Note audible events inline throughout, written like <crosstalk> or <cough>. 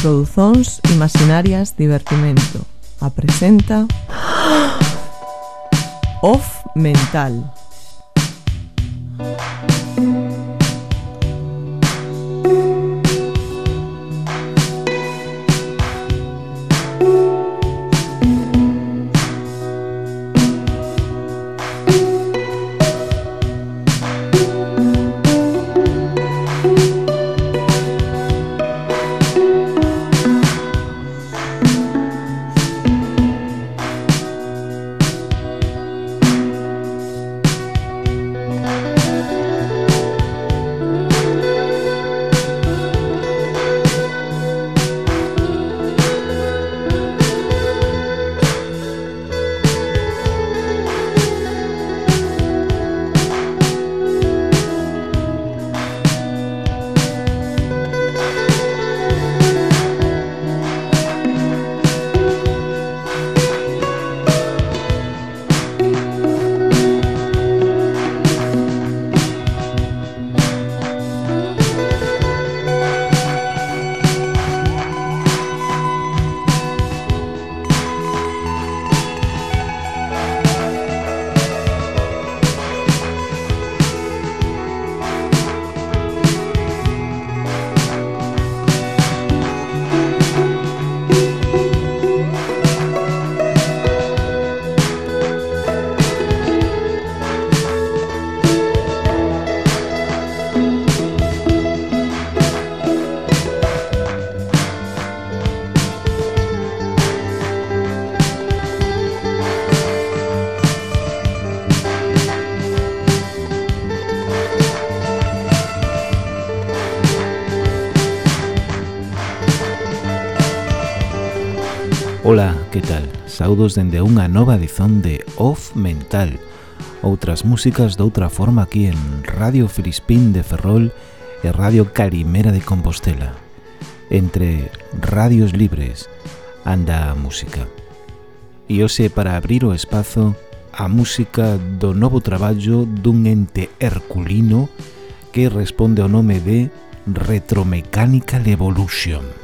Introduccións imaginarias divertimento. A presenta Off Mental. que tal? Saudos dende unha nova edición de Off Mental. Outras músicas doutra forma aquí en Radio Filispín de Ferrol e Radio Carimera de Compostela. Entre radios libres anda a música. E hoxe para abrir o espazo a música do novo traballo dun ente herculino que responde ao nome de Retromechanical Evolution.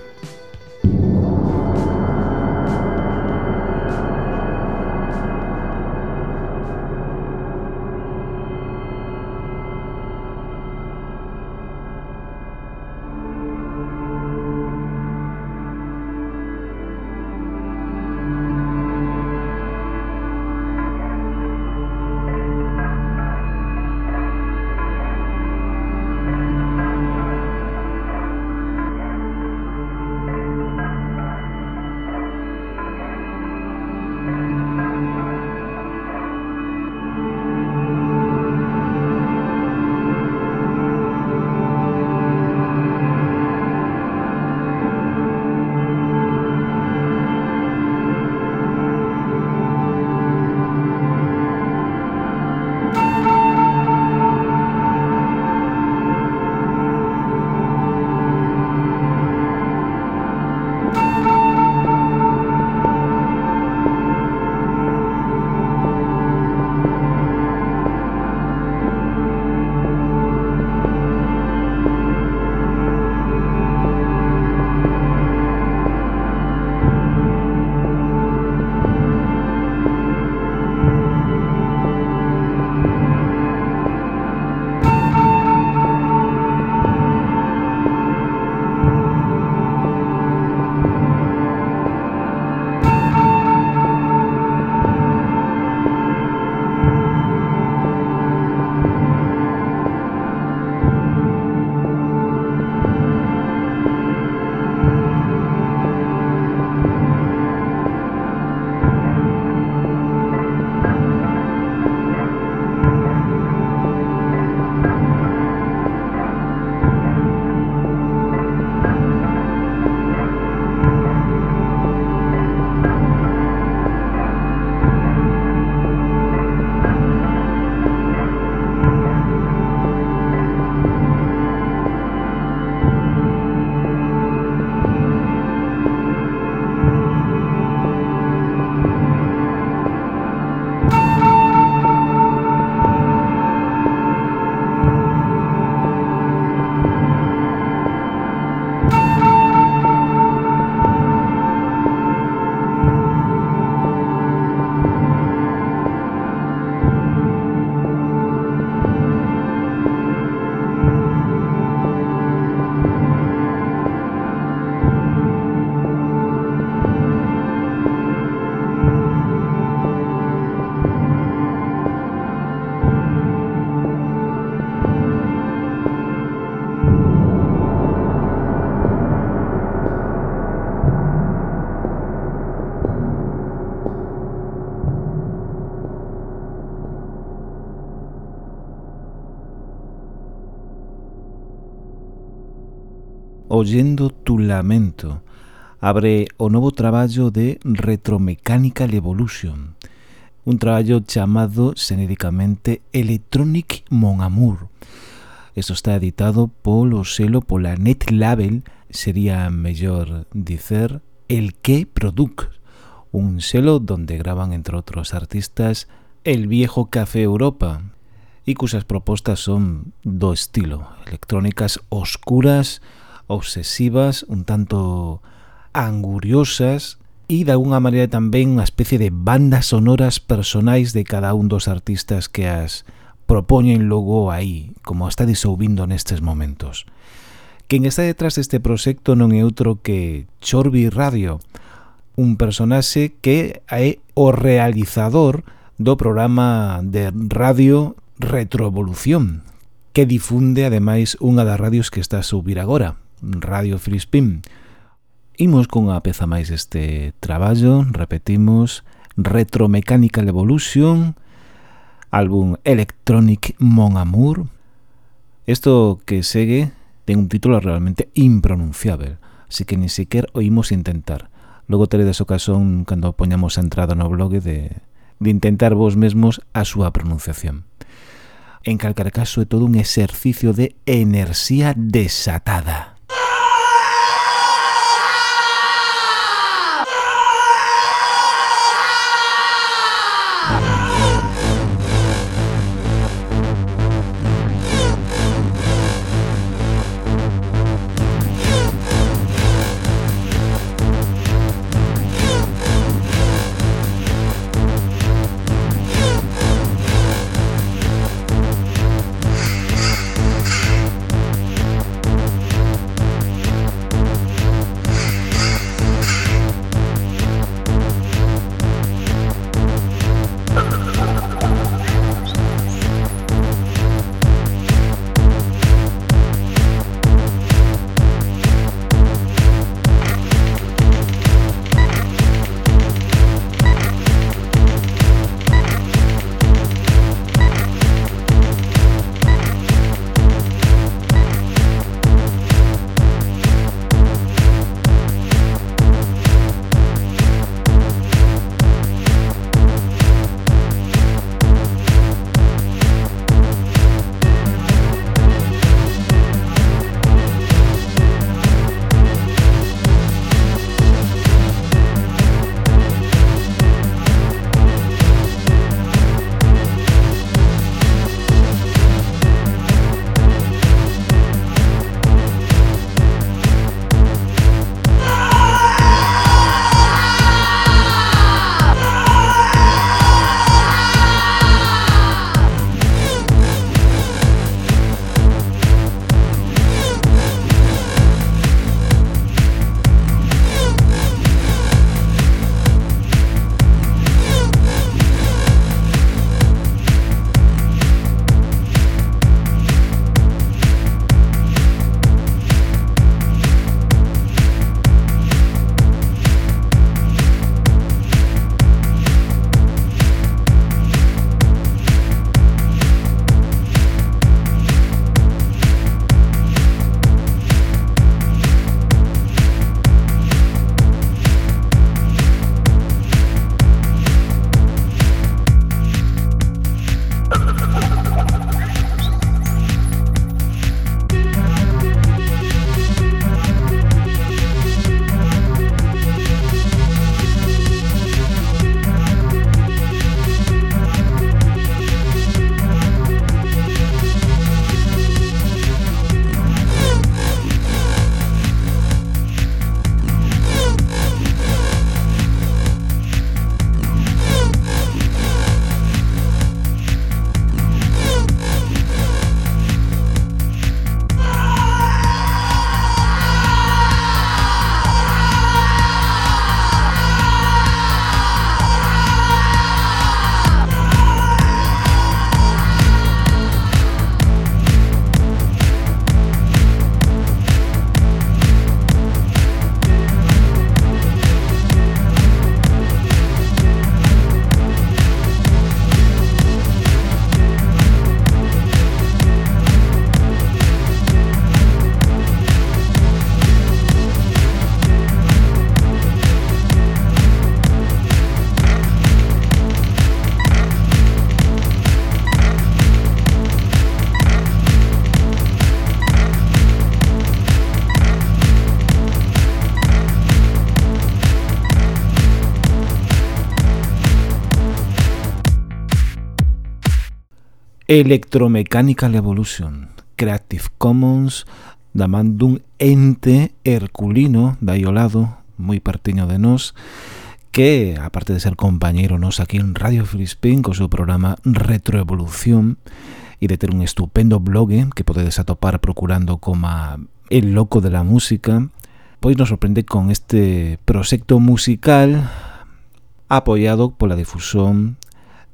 Oyendo tu lamento abre o novo traballo de Retromechanical Evolution, un traballo chamado xenéricamente Electronic Mon Amour. Isto está editado polo selo pola Net Label, sería mellor dicer El Que Produc, un selo donde graban entre outros artistas El Viejo Café Europa e cusas propostas son do estilo, electrónicas oscuras, obsesivas, un tanto anguriosas e de alguna maneira tamén unha especie de bandas sonoras personais de cada un dos artistas que as propoñen logo aí, como está disouvindo nestes momentos. Quen está detrás deste proxecto non é outro que Chorbi Radio, un personaxe que é o realizador do programa de radio Retrovolución, que difunde ademais unha das radios que está a subir agora, Radio Frispín. Imos cunha peza máis deste traballo, repetimos, Retromechanical Evolution, álbum Electronic Mon Amour. Isto que segue ten un título realmente impronunciável, así que ni sequer oímos intentar. Logo teredes ocasión cando poñamos a entrada no blog de, de intentar vos mesmos a súa pronunciación. En calcar caso é todo un exercicio de enerxía desatada. Electromechanical Evolution, Creative Commons, da man dun ente herculino da Iolado, moi partiño de nós, que, aparte de ser compañeiro nos aquí en Radio Filispín, co seu programa Retroevolución, e de ter un estupendo blog que podedes atopar procurando como El Loco de la Música, pois nos sorprende con este proxecto musical apoiado pola difusión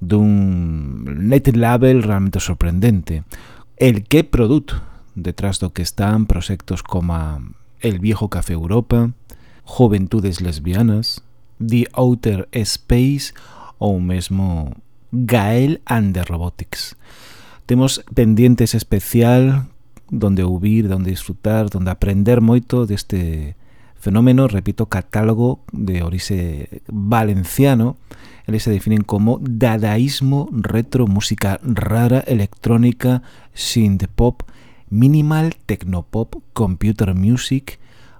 dun net label realmente sorprendente. El que produt detrás do que están proxectos como El Viejo Café Europa, Juventudes Lesbianas, The Outer Space ou mesmo Gael and the Robotics. Temos pendientes especial donde ouvir, donde disfrutar, donde aprender moito deste fenómeno, repito, catálogo de orixe valenciano, Eles se definen como dadaísmo retro, música rara, electrónica, synth-pop, minimal, tecnopop, computer music,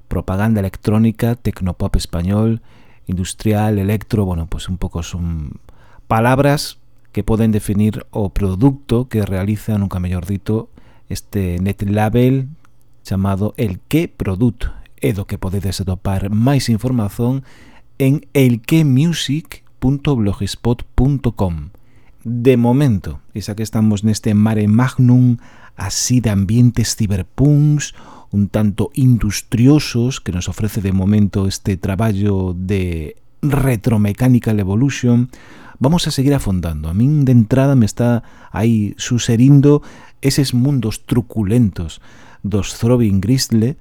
propaganda electrónica, tecnopop español, industrial, electro, bueno, pues un pouco son palabras que poden definir o produto que realiza, nunca mellor dito, este net label chamado El Que produto e do que podedes atopar máis información en elquemusic.com www.blogspot.com De momento, esa que estamos neste mare magnum así de ambientes ciberpunks un tanto industriosos que nos ofrece de momento este traballo de Retromechanical Evolution, vamos a seguir afondando. A min de entrada me está aí suserindo eses mundos truculentos dos Throbbing Gristle,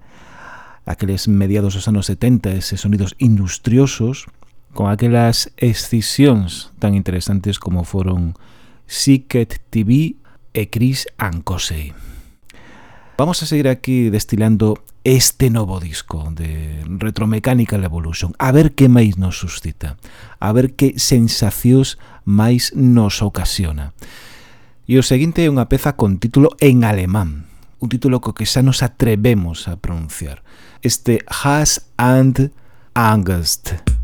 aqueles mediados dos anos 70, eses sonidos industriosos, con aquelas excisións tan interesantes como foron Secret TV e Chris Ancosey. Vamos a seguir aquí destilando este novo disco de Retromechanical Evolution, a ver que máis nos suscita, a ver que sensacións máis nos ocasiona. E o seguinte é unha peza con título en alemán, un título co que xa nos atrevemos a pronunciar. Este Has and Angst. Angst.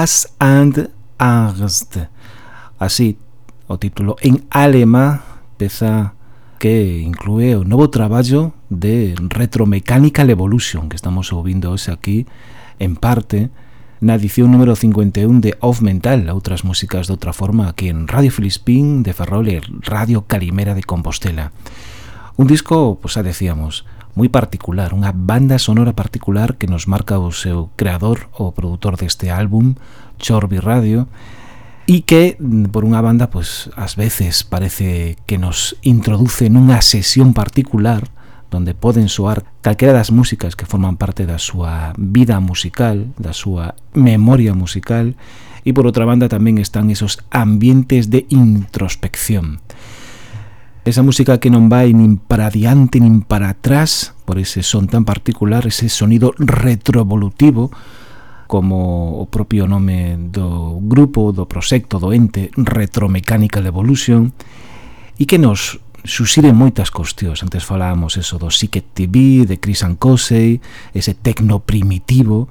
Hass and Angst. Así, o título en alemán, peza que inclúe o novo traballo de Retromechanical Evolution que estamos ouvindo hoxe aquí en parte na edición número 51 de Off Mental outras músicas de outra forma aquí en Radio Filispín de Ferrol e Radio Calimera de Compostela un disco, pois pues, xa decíamos moi particular, unha banda sonora particular que nos marca o seu creador, o produtor deste álbum, Chorby Radio, e que por unha banda pois ás veces parece que nos introduce nunha sesión particular donde poden soar calquera das músicas que forman parte da súa vida musical, da súa memoria musical, e por outra banda tamén están esos ambientes de introspección. Esa música que non vai nin para diante nin para atrás por ese son tan particular, ese sonido retrovolutivo como o propio nome do grupo, do proxecto, do ente Retromechanical Evolution e que nos susire moitas cuestións. Antes falábamos eso do Psychic TV, de Chris Ancosey, ese tecno primitivo,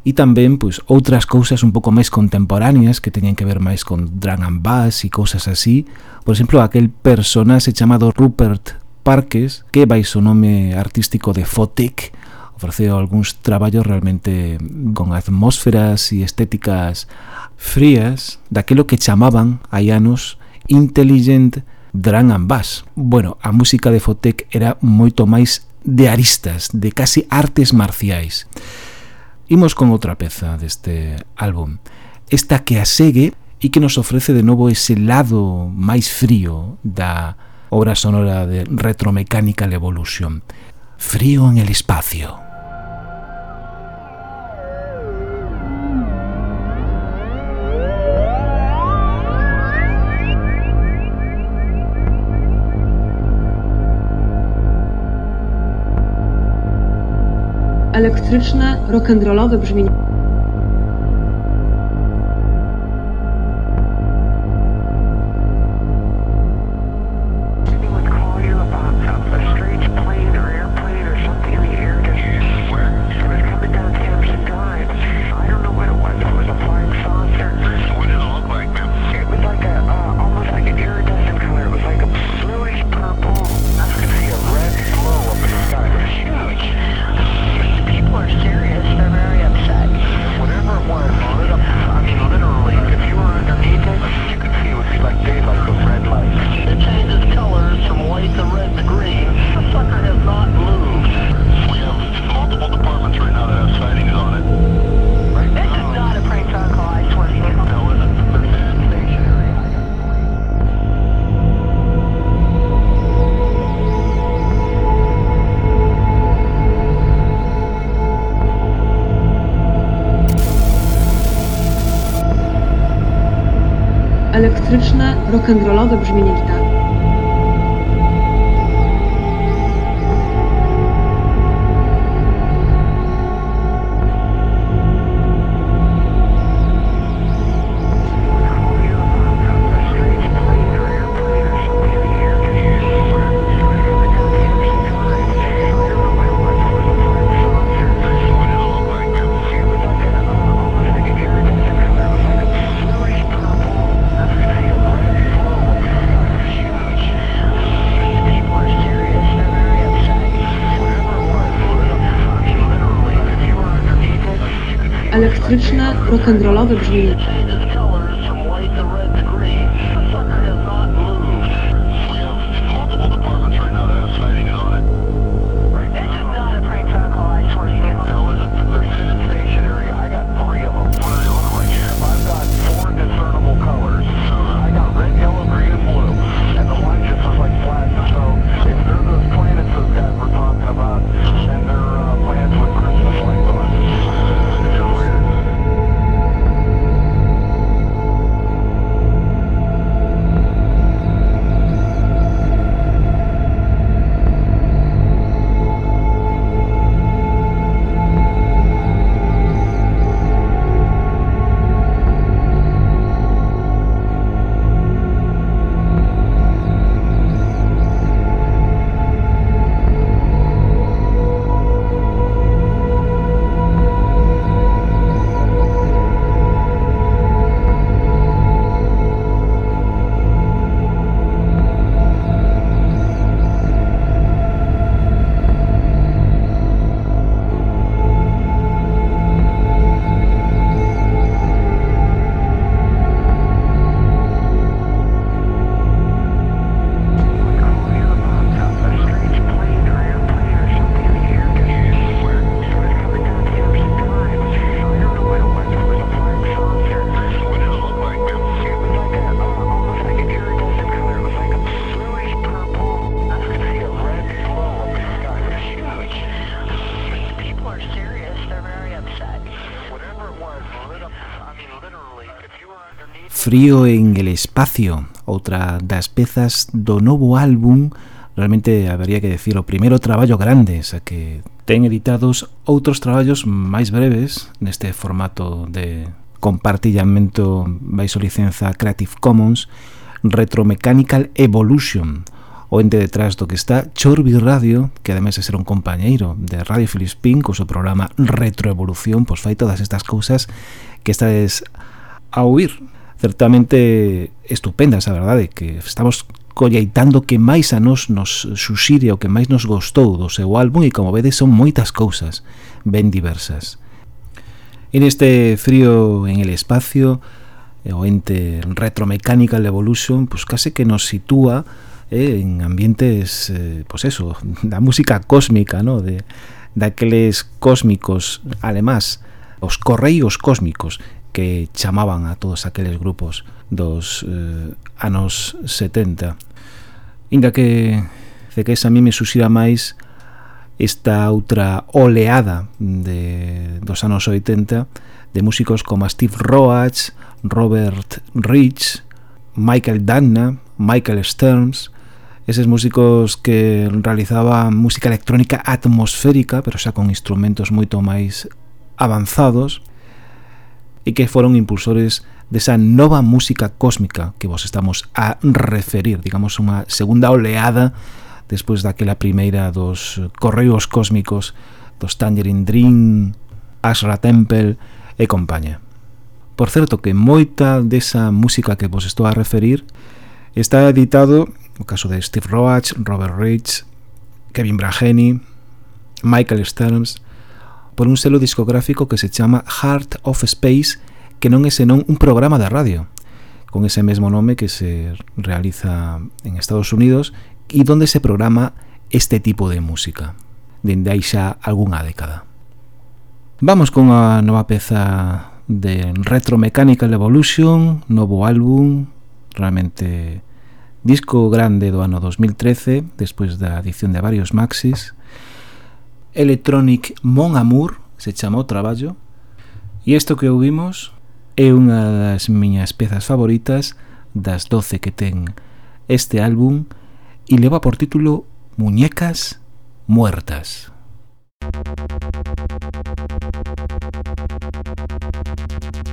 e tamén pois, outras cousas un pouco máis contemporáneas que teñen que ver máis con drum and bass e cousas así. Por exemplo, aquel personaxe chamado Rupert Parques, que vai o nome artístico de Fotic, ofreceu algúns traballos realmente con atmósferas e estéticas frías daquelo que chamaban hai anos intelligent drum and bass. Bueno, a música de Fotec era moito máis de aristas, de casi artes marciais. Imos con outra peza deste álbum. Esta que a segue e que nos ofrece de novo ese lado máis frío da obra sonora de Retromecánica la Evolución. Frío en el espacio. Elektryczne, rock'n'rollowe brzmienie. chędrolowe brzmienie rock'n'rollowe brzmienie. Frío en el Espacio, outra das pezas do novo álbum, realmente habería que decir o primeiro traballo grande, xa que ten editados outros traballos máis breves neste formato de compartillamento baixo licenza Creative Commons, Retromechanical Evolution, o ente detrás do que está Chorbi Radio, que ademais de ser un compañeiro de Radio Filispín, co seu programa Retroevolución, pois fai todas estas cousas que estades a oír certamente estupendas, a verdade, que estamos colleitando que máis a nos nos suxire o que máis nos gostou do seu álbum e como vedes son moitas cousas ben diversas. En este frío en el espacio, o ente Retromechanical Evolution, pues case que nos sitúa eh, en ambientes, eh, pues eso, <laughs> da música cósmica, ¿no? de daqueles cósmicos, además, os correios cósmicos, que chamaban a todos aqueles grupos dos eh, anos 70. Inda que Cequés a mí me susira máis esta outra oleada de, dos anos 80 de músicos como Steve Roach, Robert Rich, Michael Danna, Michael Stearns, eses músicos que realizaban música electrónica atmosférica, pero xa con instrumentos moito máis avanzados, e que foron impulsores desa nova música cósmica que vos estamos a referir, digamos unha segunda oleada despois daquela primeira dos correos cósmicos dos Tangerine Dream, Ashra Temple e compañía. Por certo que moita desa música que vos estou a referir está editado o caso de Steve Roach, Robert Rich, Kevin Brageni, Michael Stearns, por un selo discográfico que se chama Heart of Space, que non é senón un programa da radio, con ese mesmo nome que se realiza en Estados Unidos e donde se programa este tipo de música, dende aí xa algunha década. Vamos con a nova peza de Retro Mechanical Evolution, novo álbum, realmente disco grande do ano 2013, despois da edición de varios maxis, Electronic Mon Amour se chama o traballo e isto que ouvimos é unha das miñas pezas favoritas das 12 que ten este álbum e leva por título Muñecas Muertas. Thank you.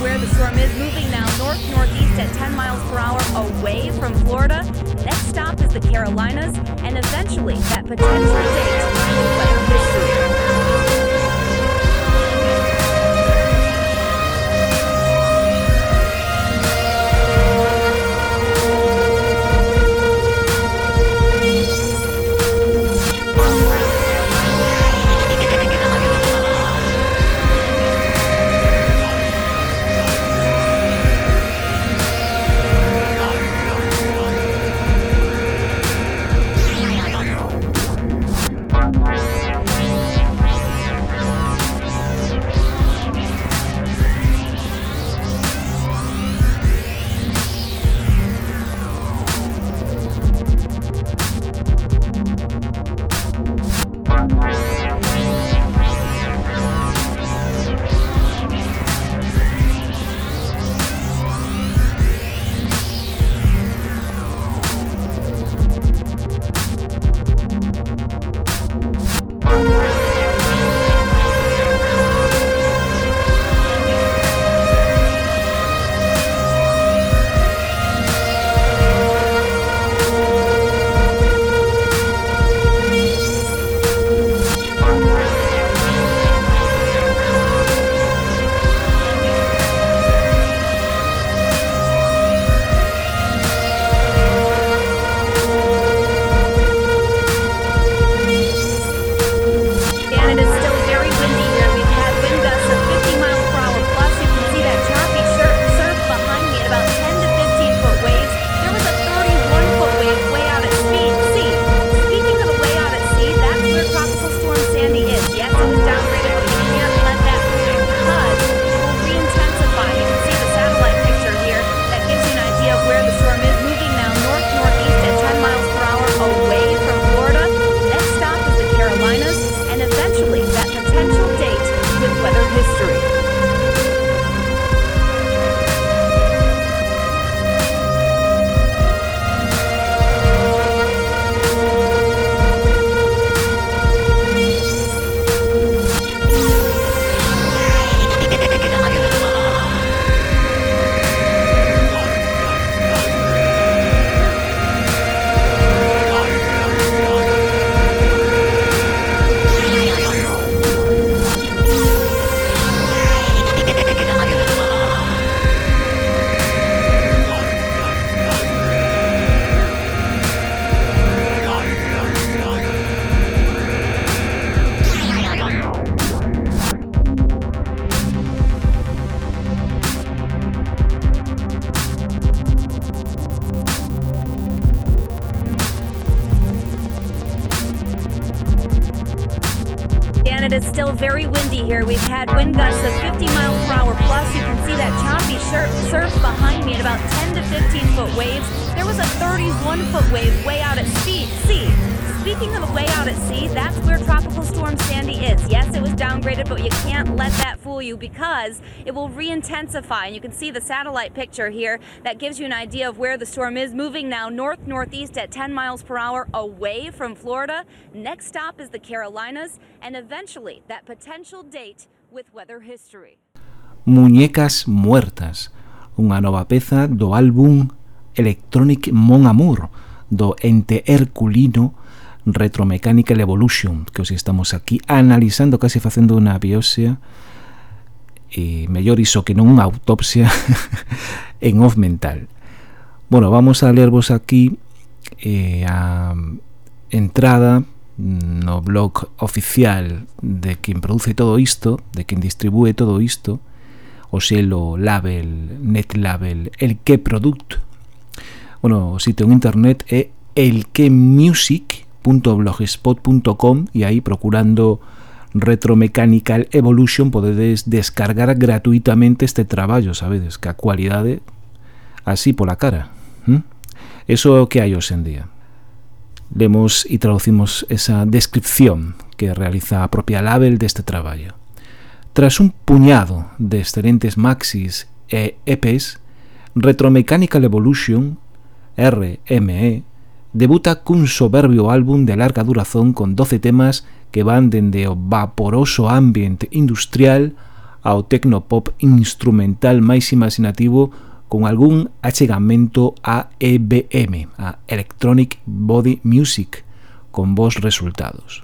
where the storm is moving now north northeast at 10 miles per hour away from Florida. Next stop is the Carolinas, and eventually that potential date. Re-intensify. And you can see the satellite picture here that gives you an idea of where the storm is moving now north northeast at 10 miles per hour away from Florida. Next stop is the Carolinas and eventually that potential date with weather history. Muñecas Muertas, unha nova peza do álbum Electronic Mon Amour do ente herculino Retromechanical Evolution, que os estamos aquí analizando, casi facendo unha biopsia, e mellor iso que non unha autopsia <laughs> en off mental. Bueno, vamos a lervos aquí eh, a entrada no blog oficial de quen produce todo isto, de quen distribúe todo isto, o selo label, net label, el que product. Bueno, o sitio en internet é elquemusic.blogspot.com e aí procurando Retromechanical Evolution podedes descargar gratuitamente este traballo, sabedes, que a cualidade así pola cara. ¿Mm? Eso é o que hai hoxendía. Lemos e traducimos esa descripción que realiza a propia Label deste traballo. Tras un puñado de excelentes maxis e EPs, Retromechanical Evolution, RME, debuta cun soberbio álbum de larga durazón con 12 temas que van dende o vaporoso ambiente industrial ao tecnopop instrumental máis imaginativo con algún achegamento a EBM, a Electronic Body Music, con vos resultados.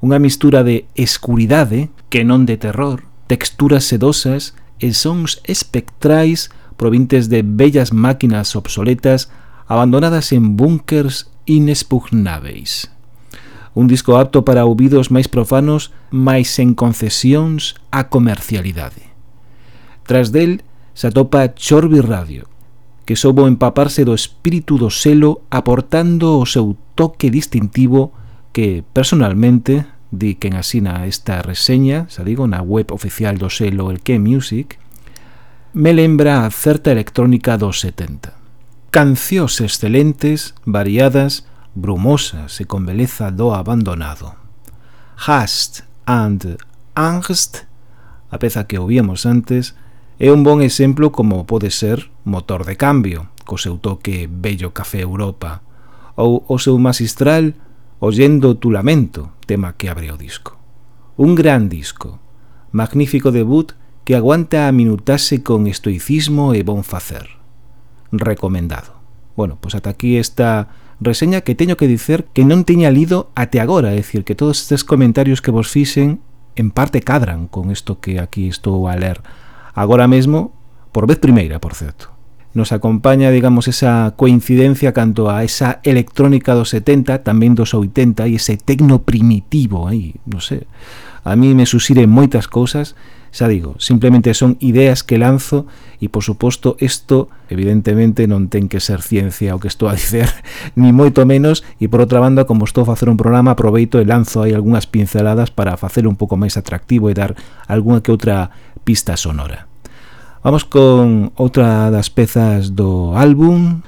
Unha mistura de escuridade, que non de terror, texturas sedosas e sons espectrais provintes de bellas máquinas obsoletas abandonadas en búnkers inexpugnáveis. Un disco apto para ouvidos máis profanos, máis sen concesións á comercialidade. Tras del, se atopa Chorbi Radio, que soubo empaparse do espírito do selo aportando o seu toque distintivo que, personalmente, di quen asina esta reseña, xa digo, na web oficial do selo El Que Music, me lembra a certa electrónica dos 70. Cancións excelentes, variadas, brumosas e con beleza do abandonado. Hast and Angst, a peza que ouvíamos antes, é un bon exemplo como pode ser motor de cambio, co seu toque bello café Europa, ou o seu magistral Oyendo tu lamento, tema que abre o disco. Un gran disco, magnífico debut que aguanta a minutase con estoicismo e bon facer. Recomendado. Bueno, pues ata aquí esta reseña que teño que dicer que non teña lido até agora, é dicir, que todos estes comentarios que vos fixen en parte cadran con isto que aquí estou a ler agora mesmo, por vez primeira, por certo. Nos acompaña, digamos, esa coincidencia canto a esa electrónica dos 70, tamén dos 80, e ese tecno primitivo aí, eh, non sei. A mí me susire moitas cousas, Xa digo, simplemente son ideas que lanzo e, por suposto, isto evidentemente non ten que ser ciencia o que estou a <laughs> dicer, ni moito menos, e por outra banda, como estou a facer un programa, aproveito e lanzo aí algunhas pinceladas para facelo un pouco máis atractivo e dar algunha que outra pista sonora. Vamos con outra das pezas do álbum,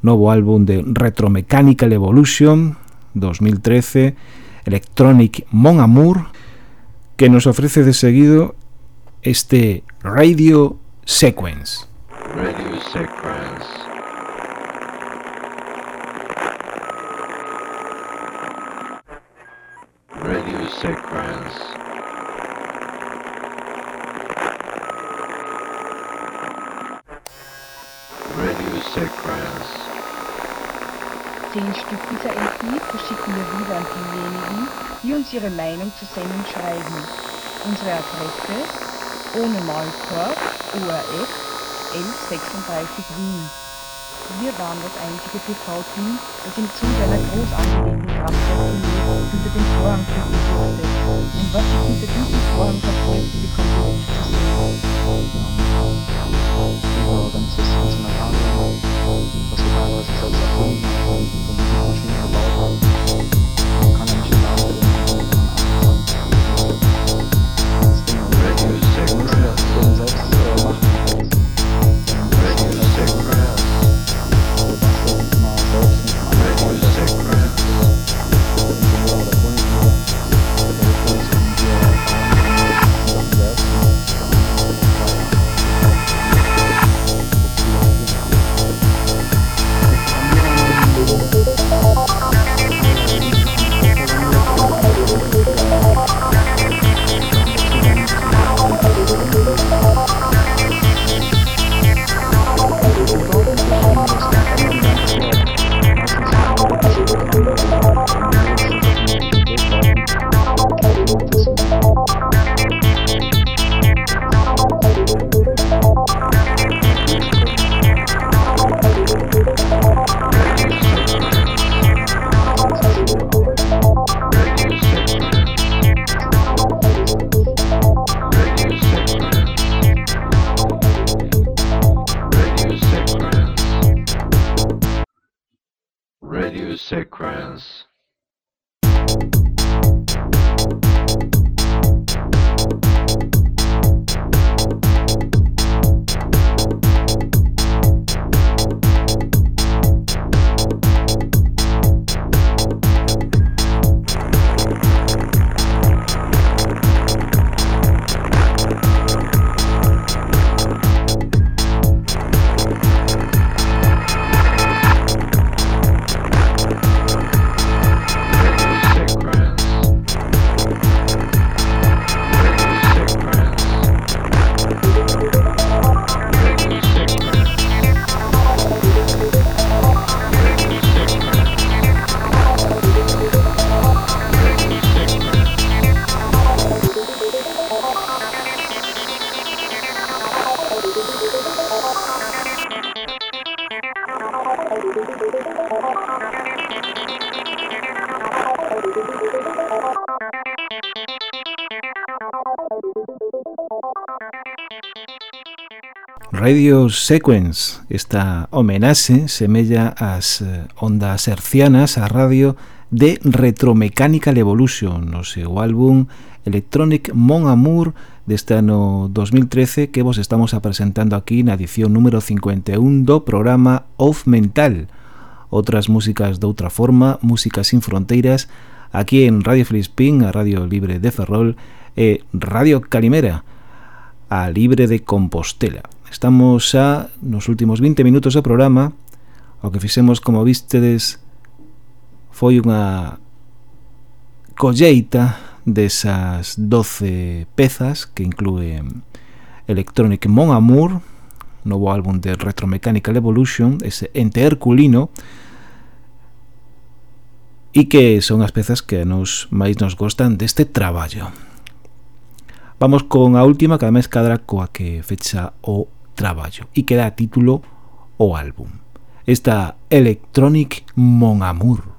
novo álbum de Retromechanical Evolution 2013, Electronic Mon Amour, que nos ofrece de seguido este Radio Sequence. Radio Sequence. Radio Sequence. Radio Sequence. Zehn Stück dieser LP verschicken wir wieder an diejenigen, die uns ihre Meinung zur Sendung schreiben. Unsere Adresse ohne Maulkorb, ORF 1136 Wien. Wir waren das einzige TV-Team, das im Zuge einer groß angelegten Kraftwerktournee hinter dem Vorhang verursachte. Und was sich hinter diesem Vorhang verbirgt, bekommt ihr nicht zu sehen. Die Organisten sind Radio, was wir teilweise selbst erfunden und Radio Sequence. Esta homenaxe semella as eh, ondas hercianas a radio de Retromechanical Evolution no seu álbum Electronic Mon Amour deste ano 2013 que vos estamos apresentando aquí na edición número 51 do programa Off Mental. Outras músicas de outra forma, músicas sin fronteiras, aquí en Radio Filispín, a Radio Libre de Ferrol e Radio Calimera, a Libre de Compostela. Estamos xa nos últimos 20 minutos do programa O que fixemos, como vistedes, foi unha colleita desas 12 pezas que incluen Electronic Mon Amour, novo álbum de Retromechanical Evolution, ese ente herculino, e que son as pezas que nos máis nos gostan deste traballo. Vamos con a última, que ademais cadra coa que fecha o traballo e que título o álbum. Esta Electronic Mon Amour.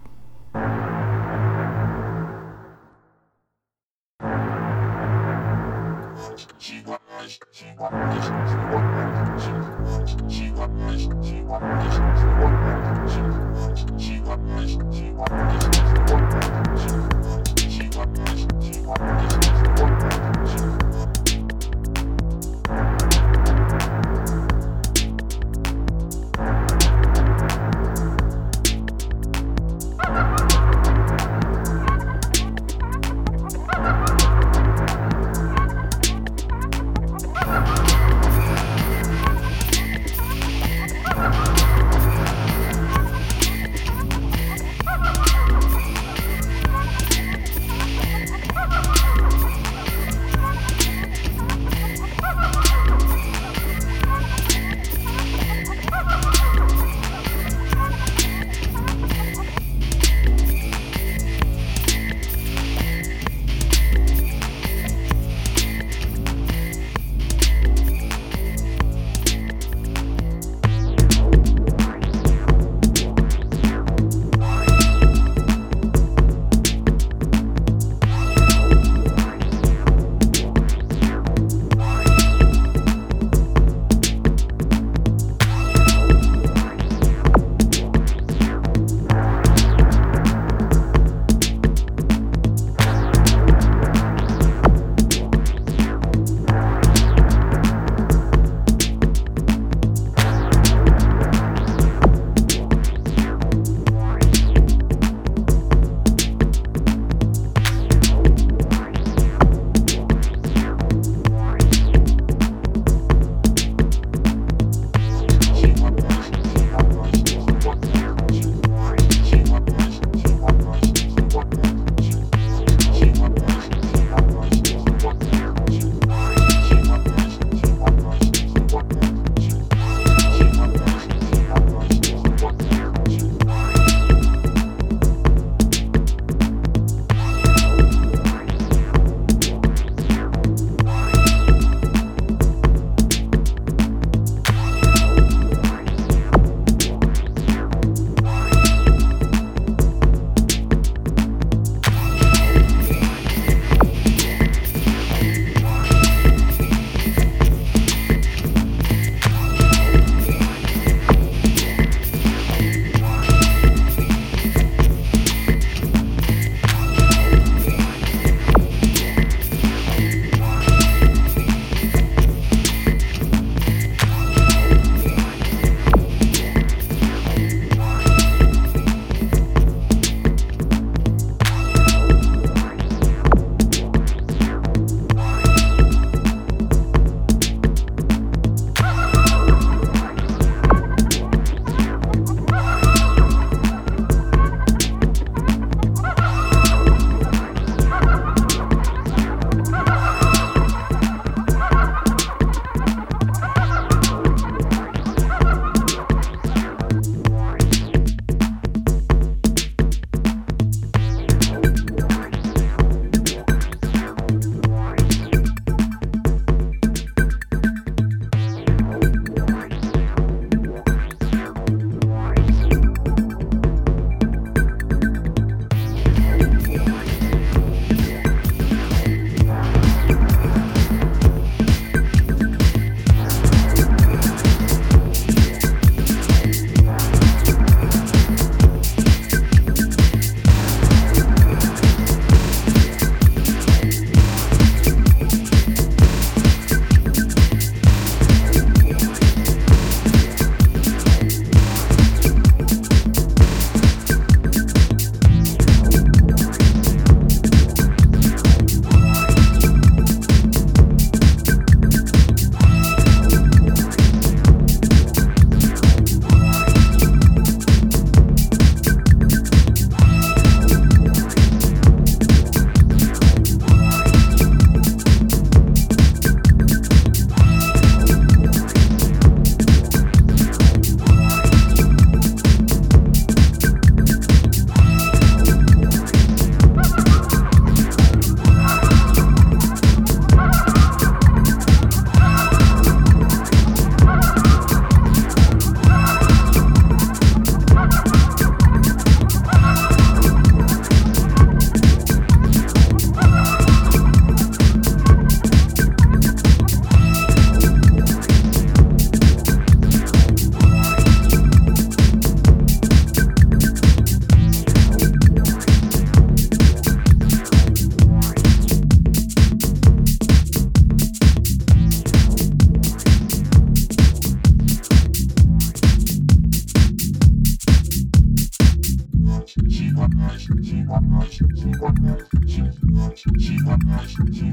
Thank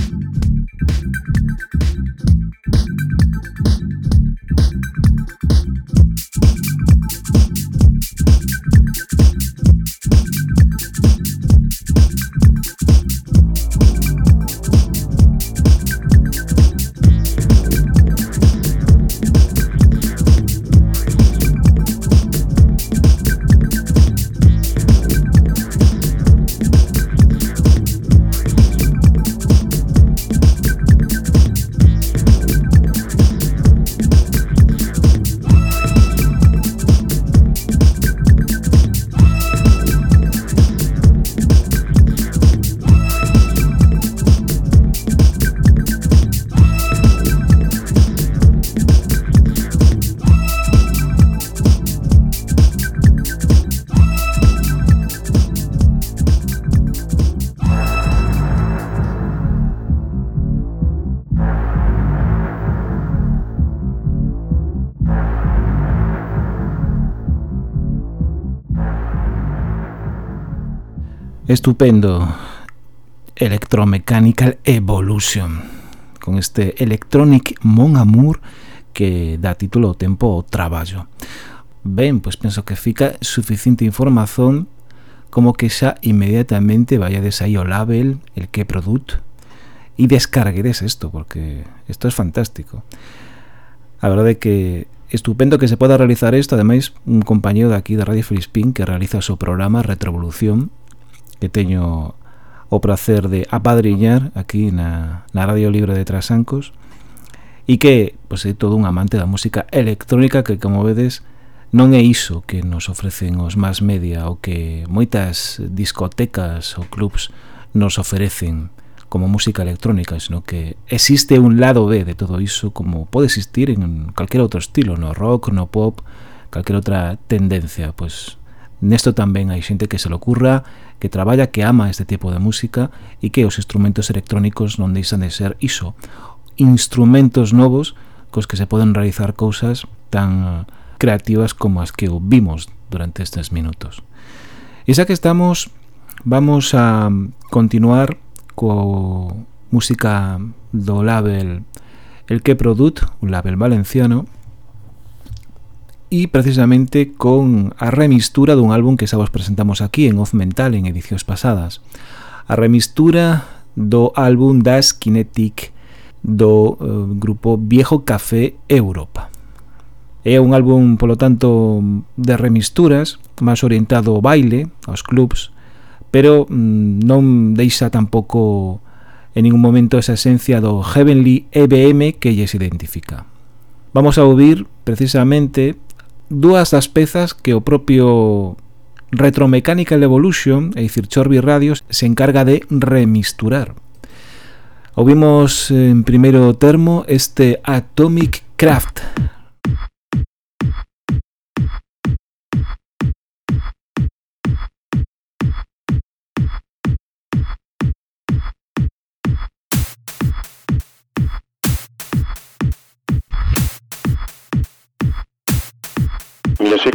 you. Estupendo. Electromechanical Evolution. Con este Electronic Mon Amour que dá título ao tempo ao traballo. Ben, pois penso que fica suficiente información como que xa inmediatamente vayades aí ao label, el que product e descarguedes isto, porque isto é es fantástico. A verdade é que estupendo que se poda realizar isto, ademais, un compañero de aquí de Radio Filispín que realiza o seu programa Retrovolución que teño o placer de apadriñar aquí na, na Radio Libre de Trasancos e que pois, é todo un amante da música electrónica que, como vedes, non é iso que nos ofrecen os más media o que moitas discotecas ou clubs nos oferecen como música electrónica, sino que existe un lado B de todo iso como pode existir en calquer outro estilo, no rock, no pop, calquer outra tendencia, pois Nesto tamén hai xente que se lo curra, que traballa, que ama este tipo de música e que os instrumentos electrónicos non deixan de ser iso, instrumentos novos cos que se poden realizar cousas tan creativas como as que vimos durante estes minutos. E xa que estamos, vamos a continuar co música do label El Que Produt, un label valenciano, e precisamente con a remistura dun álbum que xa vos presentamos aquí en Off Mental en edicións pasadas. A remistura do álbum Das Kinetic do uh, grupo Viejo Café Europa. É un álbum, polo tanto, de remisturas, máis orientado ao baile, aos clubs, pero mm, non deixa tampouco en ningún momento esa esencia do Heavenly EBM que lles identifica. Vamos a ouvir precisamente dúas das pezas que o propio Retromechanical Evolution, é dicir, Chorby Radios, se encarga de remisturar. Ouvimos en primeiro termo este Atomic Craft, Music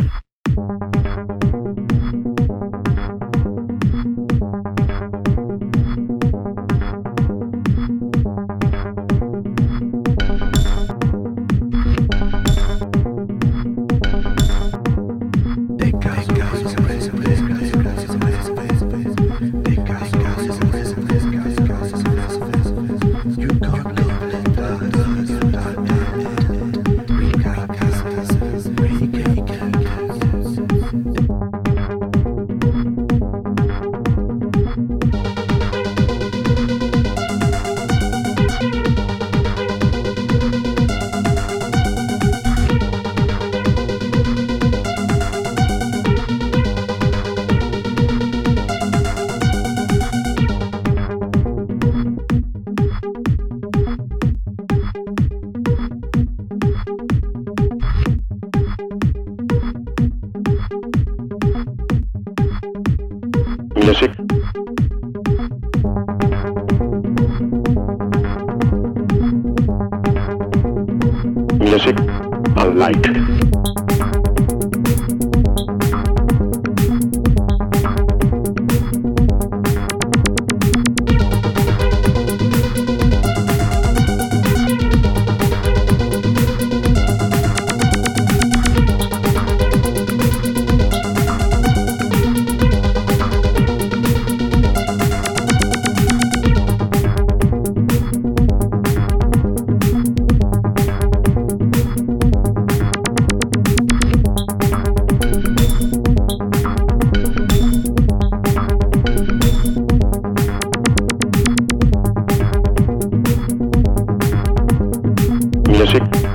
no sé.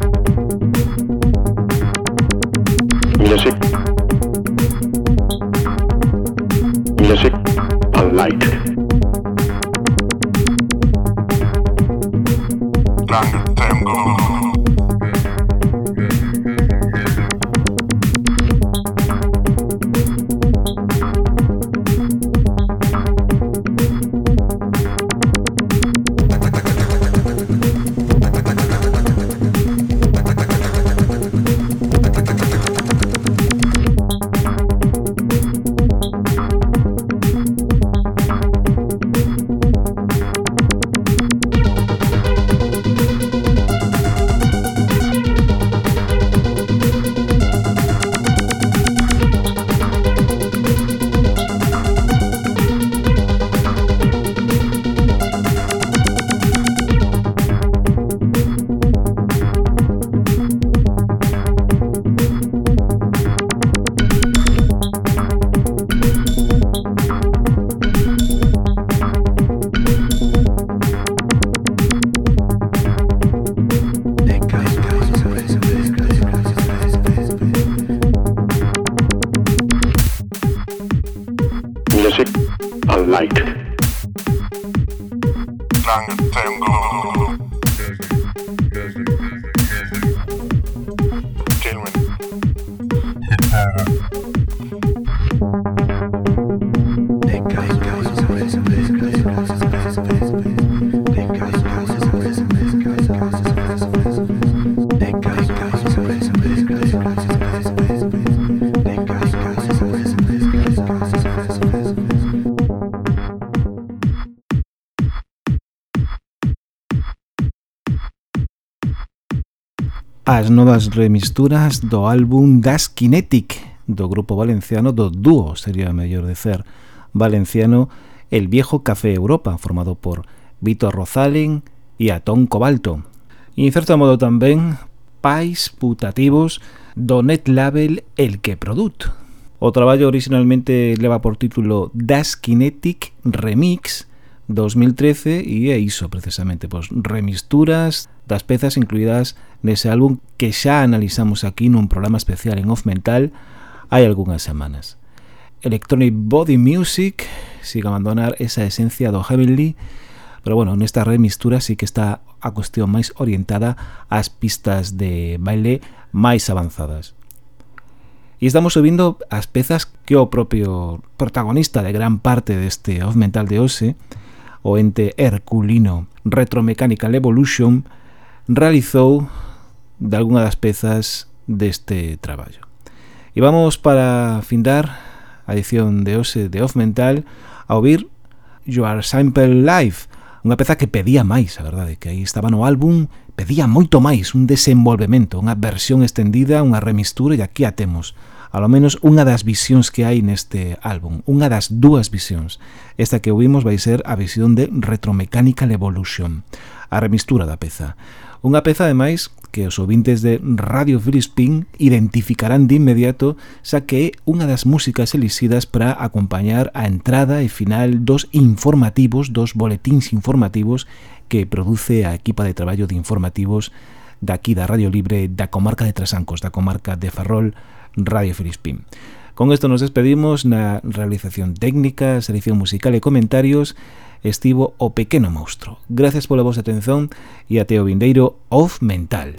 as novas remisturas do álbum Das Kinetic do grupo valenciano do dúo, sería mellor dicer, valenciano El Viejo Café Europa, formado por Vito Rozalen e Atón Cobalto. E en certo modo tamén pais putativos do net label El que produt. O traballo originalmente leva por título Das Kinetic Remix 2013 e é iso precisamente, pois remisturas das pezas incluídas nese álbum que xa analizamos aquí nun programa especial en Off Mental hai algunhas semanas. Electronic Body Music siga abandonar esa esencia do Heavenly pero bueno, nesta remistura sí que está a cuestión máis orientada ás pistas de baile máis avanzadas. E estamos subindo as pezas que o propio protagonista de gran parte deste Off Mental de hoxe, o ente herculino Retromechanical Evolution, realizou de algunha das pezas deste traballo. E vamos para findar a edición de hoxe de Off Mental a ouvir Your Simple Life, unha peza que pedía máis, a verdade, que aí estaba no álbum, pedía moito máis, un desenvolvemento, unha versión estendida, unha remistura, e aquí a temos, alo menos unha das visións que hai neste álbum, unha das dúas visións. Esta que ouvimos vai ser a visión de Retromechanical Evolution, a remistura da peza. Unha peza, ademais, que os ouvintes de Radio Filispín identificarán de inmediato xa que é unha das músicas elixidas para acompañar a entrada e final dos informativos, dos boletíns informativos que produce a equipa de traballo de informativos daqui da Radio Libre da comarca de Trasancos, da comarca de Ferrol, Radio Filispín. Con esto nos despedimos na realización técnica, selección musical e comentarios estivo o pequeno monstro. Gracias pola vosa atención e até o vindeiro Off Mental.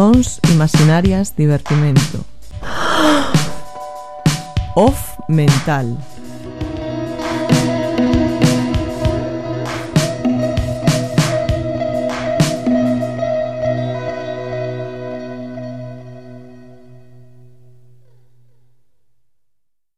Produzóns imaginarias divertimento. <gasps> Off mental.